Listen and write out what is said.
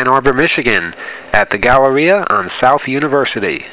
Ann Arbor, Michigan, at the Galleria on South University.